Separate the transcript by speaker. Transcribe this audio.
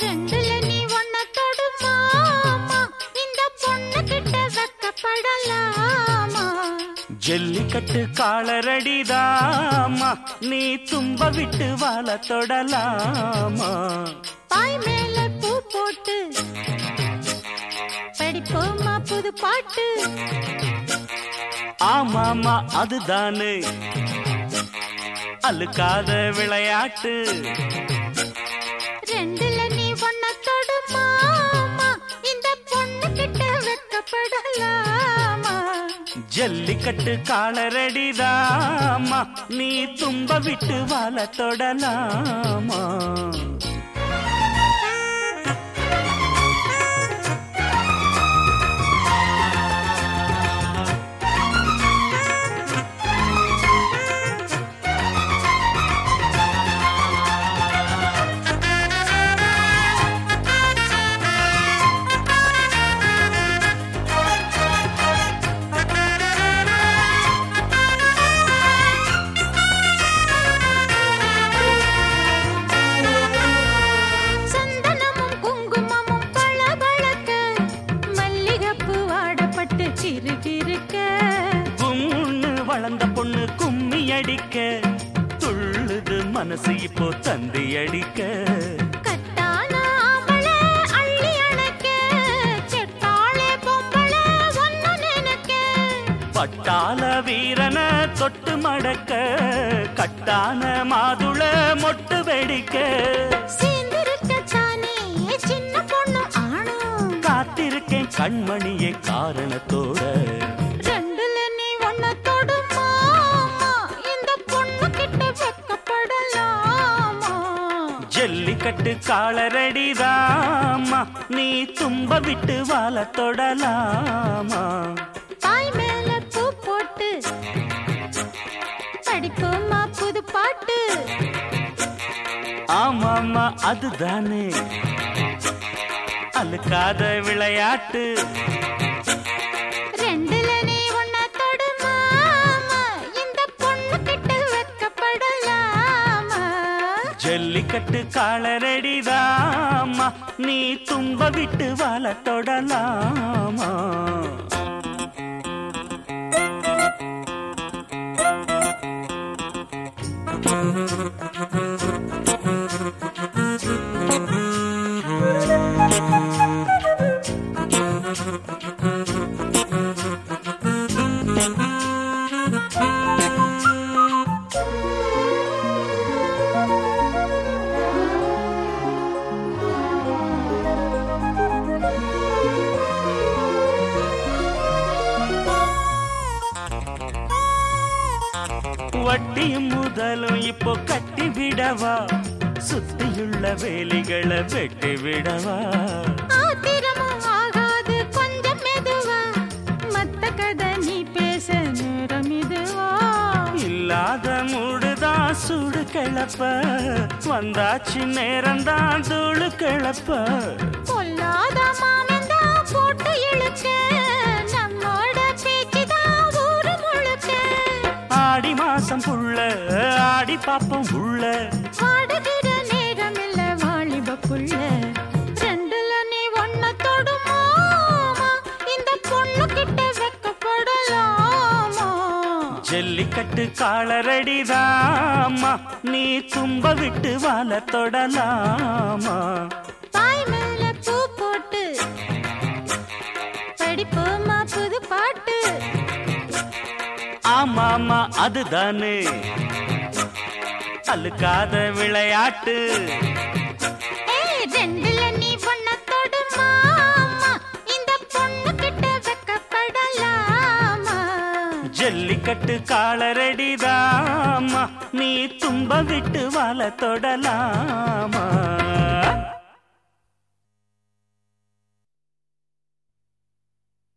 Speaker 1: ரெண்டுல நீ ஒன்ன ஜல்லிக்கட்டு காலரடிதாமா நீ தும்ப விட்டு வாழ தொடலாமா?
Speaker 2: பாய் மேல பூ போட்டு படிப்போமா புது பாட்டு?
Speaker 1: ஆமாமா அதுதானு. அழுக்காத விளையாட்டு.
Speaker 2: ரெண்டு
Speaker 1: ஜல்லிக்கட்டு காலரடிதாமா நீ தும்ப விட்டு வாழ தொடலாமா? மனசு இப்போ தந்தி அடிக்க. பட்டாள வீரன தொட்டு மடக்க. கட்டான மாதுள மொட்டு வெடிக்க. காத்திருக்கேன் கண்மணியே காரணத்தோட. ஜல்லிக்கட்டு காலரடிதாமா நீ தும்ப விட்டு வாழ தொடலாமா
Speaker 2: பாய் மேல பூ போட்டு படிப்போமா புது பாட்டு.
Speaker 1: ஆமாமா அதுதானே. அழுக்காத விளையாட்டு. ஜல்லிக்கட்டு காலரடிதாமா நீ தும்ப விட்டு வாழ தொடலாமா வட்டியும் முதலும் இப்போ கட்டி விடவா? சுத்தியுள்ள வேலிகளை வெட்டி விடவா? இல்லாத மூடுதான் சூடு கிளப்ப. வந்தாச்சு நேரம்தான் தூளு கிளப்ப.
Speaker 2: பொல்லாத மாமந்தா போட்டு இழுக்க.
Speaker 1: மாசம் புள்ள ஆடி பாப்பம் உள்ள.
Speaker 2: வாடுகிற நேரம் இல்ல வாலிப புள்ள. ரெண்டுல நீ ஒன்ன தொடுமாமா இந்த பொண்ணு கிட்ட வெக்கப்படலாமா?
Speaker 1: ஜல்லிக்கட்டு காலரடிதாமா நீ தும்ப விட்டு வாழ தொடலாமா? ஆமாமா அதுதானே. அழுக்காத விளையாட்டு. ஜல்லிக்கட்டு காலரடிதாமா. நீ தும்ப விட்டு வாழ தொடலாமா?